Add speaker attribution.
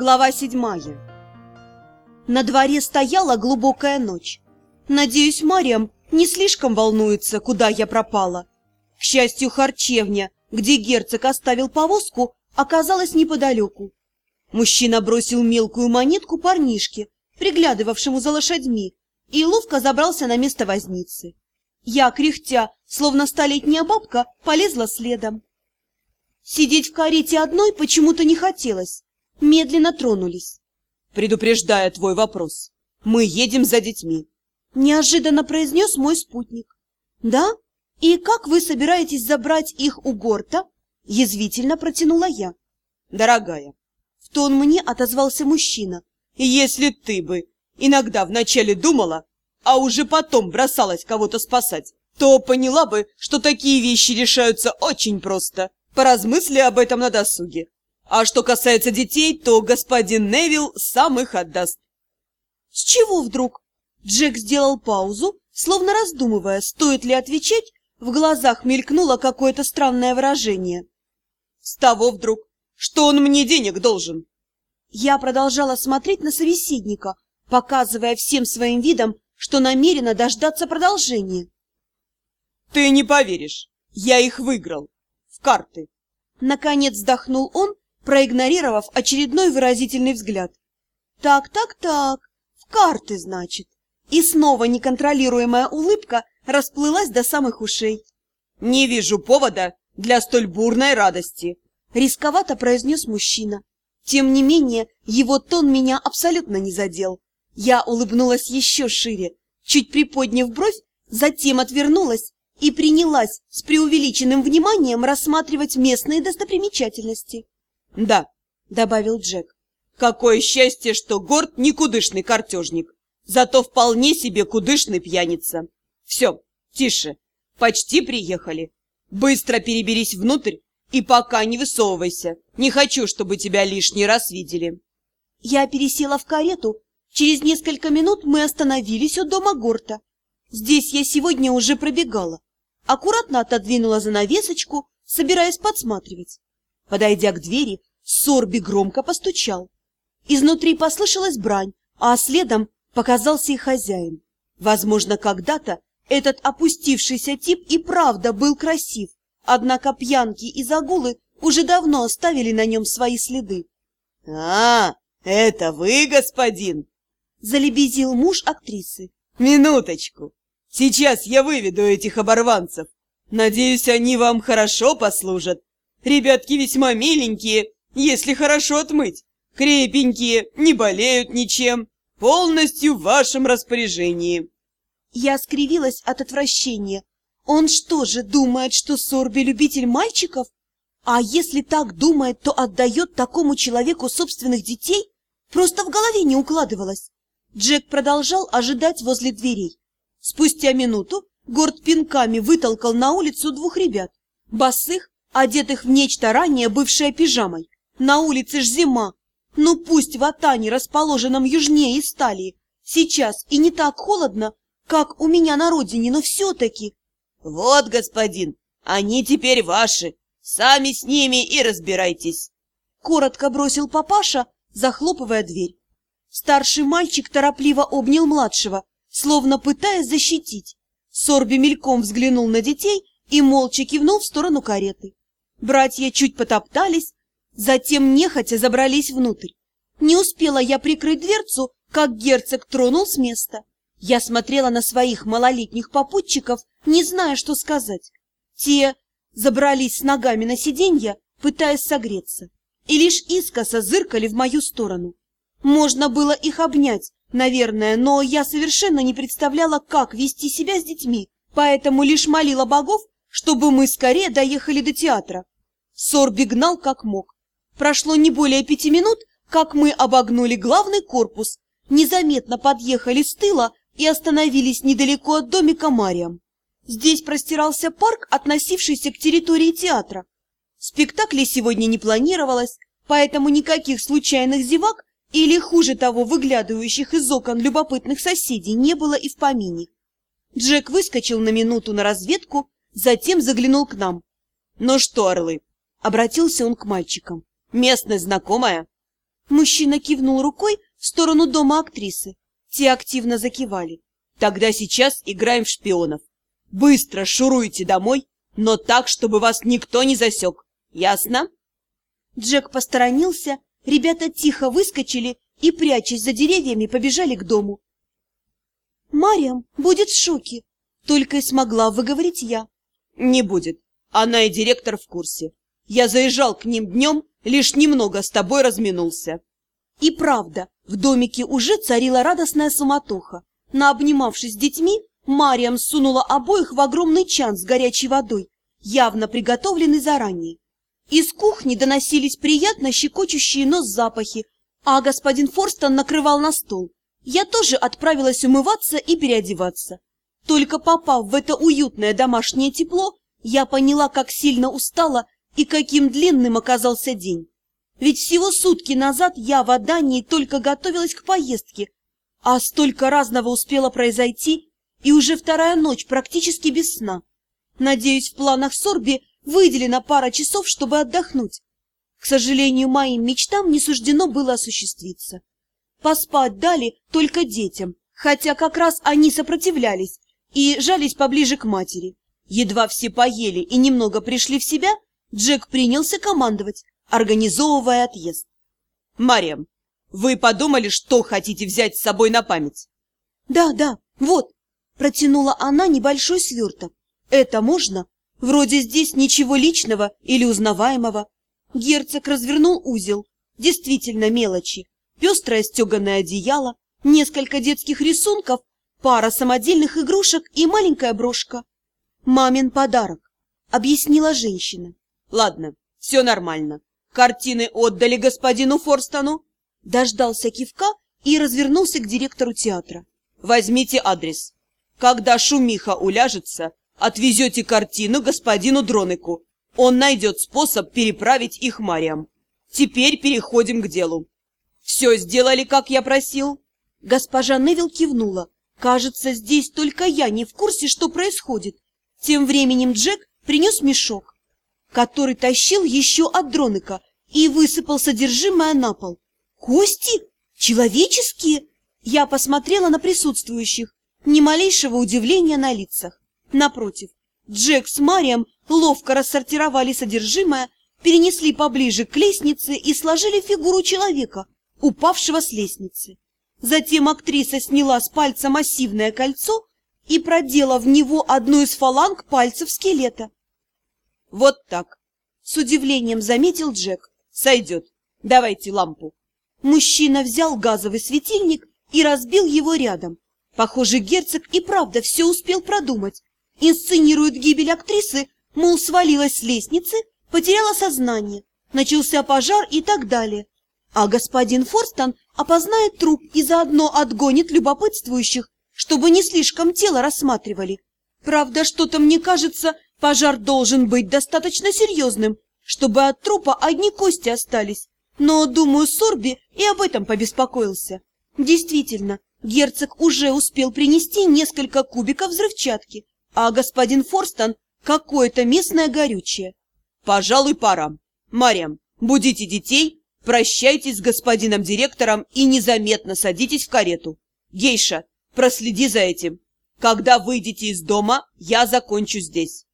Speaker 1: Глава седьмая. На дворе стояла глубокая ночь. Надеюсь, Мариам не слишком волнуется, куда я пропала. К счастью, харчевня, где герцог оставил повозку, оказалась неподалеку. Мужчина бросил мелкую монетку парнишке, приглядывавшему за лошадьми, и ловко забрался на место возницы. Я, кряхтя, словно столетняя бабка, полезла следом. Сидеть в карете одной почему-то не хотелось. Медленно тронулись.
Speaker 2: Предупреждая твой вопрос, мы едем за детьми.
Speaker 1: Неожиданно произнес мой спутник. Да? И как вы собираетесь забрать их у Горта? Язвительно протянула я.
Speaker 2: Дорогая,
Speaker 1: в тон мне отозвался мужчина.
Speaker 2: Если ты бы иногда вначале думала, а уже потом бросалась кого-то спасать, то поняла бы, что такие вещи решаются очень просто. Поразмысли об этом на досуге. А что касается детей, то господин Невилл сам их отдаст.
Speaker 1: С чего вдруг? Джек сделал паузу, словно раздумывая, стоит ли отвечать, в глазах мелькнуло какое-то странное выражение.
Speaker 2: С того вдруг, что он мне денег должен.
Speaker 1: Я продолжала смотреть на собеседника, показывая всем своим видом, что намерена дождаться продолжения.
Speaker 2: Ты не поверишь, я их выиграл карты.
Speaker 1: Наконец вздохнул он, проигнорировав очередной выразительный взгляд. Так, так, так, в карты, значит. И снова неконтролируемая улыбка расплылась до самых ушей.
Speaker 2: Не вижу повода для столь бурной радости,
Speaker 1: рисковато произнес мужчина. Тем не менее, его тон меня абсолютно не задел. Я улыбнулась еще шире, чуть приподняв бровь, затем отвернулась и принялась с преувеличенным вниманием рассматривать местные достопримечательности.
Speaker 2: — Да, —
Speaker 1: добавил Джек.
Speaker 2: — Какое счастье, что Горд никудышный картежник, зато вполне себе кудышный пьяница. Все, тише, почти приехали. Быстро переберись внутрь и пока не высовывайся. Не хочу, чтобы тебя лишний раз видели.
Speaker 1: Я пересела в карету. Через несколько минут мы остановились у дома Горта. Здесь я сегодня уже пробегала аккуратно отодвинула занавесочку, собираясь подсматривать. Подойдя к двери, Сорби громко постучал. Изнутри послышалась брань, а следом показался и хозяин. Возможно, когда-то этот опустившийся тип и правда был красив, однако пьянки и загулы уже давно оставили на нем свои следы.
Speaker 2: — А, это вы, господин?
Speaker 1: — залебезил муж актрисы.
Speaker 2: — Минуточку, Сейчас я выведу этих оборванцев. Надеюсь, они вам хорошо послужат. Ребятки весьма миленькие, если хорошо отмыть. Крепенькие, не болеют ничем. Полностью в вашем распоряжении.
Speaker 1: Я скривилась от отвращения. Он что же, думает, что Сорби любитель мальчиков? А если так думает, то отдает такому человеку собственных детей? Просто в голове не укладывалось. Джек продолжал ожидать возле дверей. Спустя минуту Горд пинками вытолкал на улицу двух ребят, босых, одетых в нечто ранее бывшее пижамой. На улице ж зима. Ну пусть в Атане, расположенном южнее Исталии, сейчас и не так холодно, как у меня на родине, но все-таки...
Speaker 2: Вот, господин, они теперь ваши. Сами с ними и разбирайтесь.
Speaker 1: Коротко бросил папаша, захлопывая дверь. Старший мальчик торопливо обнял младшего, словно пытаясь защитить. Сорби мельком взглянул на детей и молча кивнул в сторону кареты. Братья чуть потоптались, затем нехотя забрались внутрь. Не успела я прикрыть дверцу, как герцог тронул с места. Я смотрела на своих малолетних попутчиков, не зная, что сказать. Те забрались с ногами на сиденье, пытаясь согреться, и лишь искоса зыркали в мою сторону. Можно было их обнять, Наверное, но я совершенно не представляла, как вести себя с детьми, поэтому лишь молила богов, чтобы мы скорее доехали до театра. Сорби гнал как мог. Прошло не более пяти минут, как мы обогнули главный корпус, незаметно подъехали с тыла и остановились недалеко от домика Мариам. Здесь простирался парк, относившийся к территории театра. Спектакля сегодня не планировалось, поэтому никаких случайных зевак или, хуже того, выглядывающих из окон любопытных соседей не было и в помине. Джек выскочил на минуту на разведку, затем заглянул к нам. — Ну что, орлы? — обратился он к мальчикам. — Местность знакомая? Мужчина кивнул рукой в сторону дома актрисы. Те активно закивали.
Speaker 2: Тогда сейчас играем в шпионов. Быстро шуруйте домой, но так, чтобы вас никто не засек. Ясно?
Speaker 1: Джек посторонился, ребята тихо выскочили и, прячась за деревьями, побежали к дому. «Мариам будет в шоке», — только и смогла выговорить я.
Speaker 2: «Не будет. Она и директор в курсе. Я заезжал к ним днем, лишь немного с тобой разминулся».
Speaker 1: И правда, в домике уже царила радостная суматоха. Наобнимавшись с детьми, Мариам сунула обоих в огромный чан с горячей водой, явно приготовленный заранее. Из кухни доносились приятно щекочущие нос запахи, а господин Форстон накрывал на стол. Я тоже отправилась умываться и переодеваться. Только попав в это уютное домашнее тепло, я поняла, как сильно устала и каким длинным оказался день. Ведь всего сутки назад я в Адании только готовилась к поездке, а столько разного успело произойти, и уже вторая ночь практически без сна. Надеюсь, в планах Сорби выделена пара часов, чтобы отдохнуть. К сожалению, моим мечтам не суждено было осуществиться. Поспать дали только детям, хотя как раз они сопротивлялись и жались поближе к матери. Едва все поели и немного пришли в себя, Джек принялся командовать, организовывая отъезд.
Speaker 2: «Мариам, вы подумали, что хотите взять с собой на память?»
Speaker 1: «Да, да, вот», — протянула она небольшой сверток. «Это можно?» Вроде здесь ничего личного или узнаваемого. Герцог развернул узел. Действительно мелочи. Пестрое стеганое одеяло, несколько детских рисунков, пара самодельных игрушек и маленькая брошка. «Мамин подарок», — объяснила женщина.
Speaker 2: «Ладно, все нормально. Картины отдали господину Форстону?»
Speaker 1: Дождался кивка и развернулся к директору театра.
Speaker 2: «Возьмите адрес. Когда шумиха уляжется, Отвезете картину господину Дронику. Он найдет способ переправить их Мариам. Теперь переходим к делу. Все сделали, как я просил?»
Speaker 1: Госпожа Невил кивнула. «Кажется, здесь только я не в курсе, что происходит». Тем временем Джек принес мешок, который тащил еще от Дроника и высыпал содержимое на пол. «Кости? Человеческие?» Я посмотрела на присутствующих, ни малейшего удивления на лицах. Напротив, Джек с Марием ловко рассортировали содержимое, перенесли поближе к лестнице и сложили фигуру человека, упавшего с лестницы. Затем актриса сняла с пальца массивное кольцо и продела в него одну из фаланг пальцев скелета.
Speaker 2: «Вот так!»
Speaker 1: — с удивлением заметил Джек.
Speaker 2: «Сойдет. Давайте лампу».
Speaker 1: Мужчина взял газовый светильник и разбил его рядом. Похоже, герцог и правда все успел продумать инсценирует гибель актрисы, мол, свалилась с лестницы, потеряла сознание, начался пожар и так далее. А господин Форстон опознает труп и заодно отгонит любопытствующих, чтобы не слишком тело рассматривали. Правда, что-то мне кажется, пожар должен быть достаточно серьезным, чтобы от трупа одни кости остались. Но, думаю, Сорби и об этом побеспокоился. Действительно, герцог уже успел принести несколько кубиков взрывчатки, а господин Форстон какое-то местное горючее.
Speaker 2: Пожалуй, пора. Мариам, будите детей, прощайтесь с господином директором и незаметно садитесь в карету. Гейша, проследи за этим. Когда выйдете из дома, я закончу здесь.